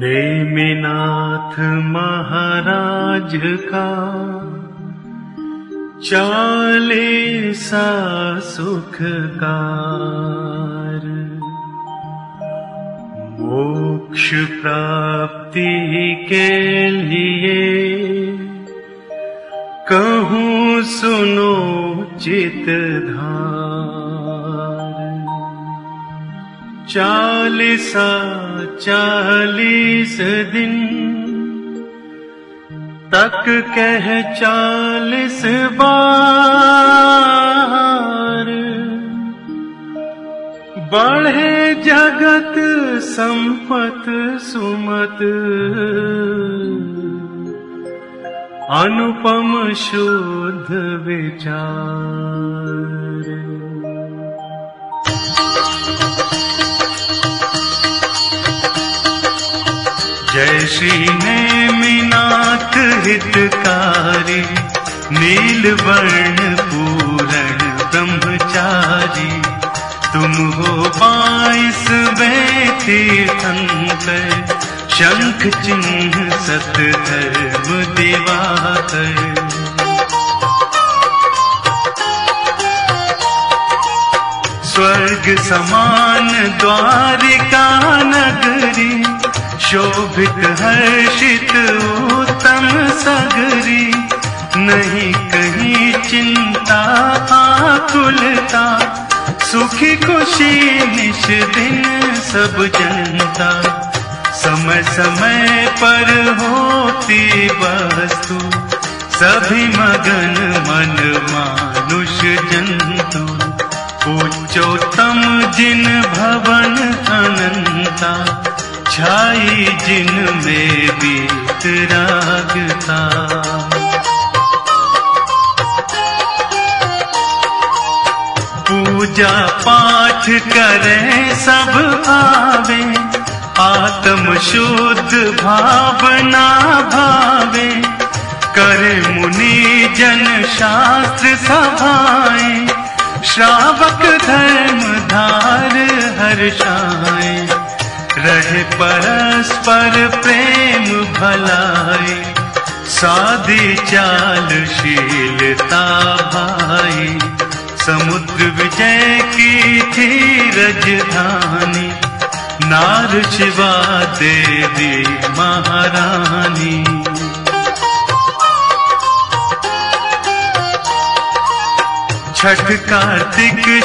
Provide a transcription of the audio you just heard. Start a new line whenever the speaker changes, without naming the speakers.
नेमिनाथ महाराज का चालीसा सुखकार। मोक्ष प्राप्ति के लिए कहूँ सुनो चित धार चालीसा चालीस दिन। तक कह चालीस बार। बढ़े जगत संपत सुमत। अनुपम शुद्ध विचार। श्री नेमिनाथ हितकारी नीलवर्ण पूरण ब्रह्मचारी। तुम हो बाईस तीर्थंकर, शंख चिन्ह सत धर्म दिवाकर स्वर्ग समान द्वारिका नगरी शोभित हर्षित उत्तम सगरी, नहीं कहीं चिंता आकुलता। सुखी खुशी निश दिन सब जनता। समय समय पर होती वस्तु, सभी मगन मन मानुष जंतु। उच्चोत्तम जिन भवन अनंता छाई जिन में बीत रागता पूजा पाठ करें सब आवे आत्म शुद्ध भावना भावे, करे मुनि जन शास्त्र सभाए, श्रावक धर्म धार हर्षाए रहे परस्पर प्रेम भलाई, सादी चाल शीलता भाई। समुद्र विजय की थी रजधानी, नार शिवा देवी महारानी। छठ कार्तिक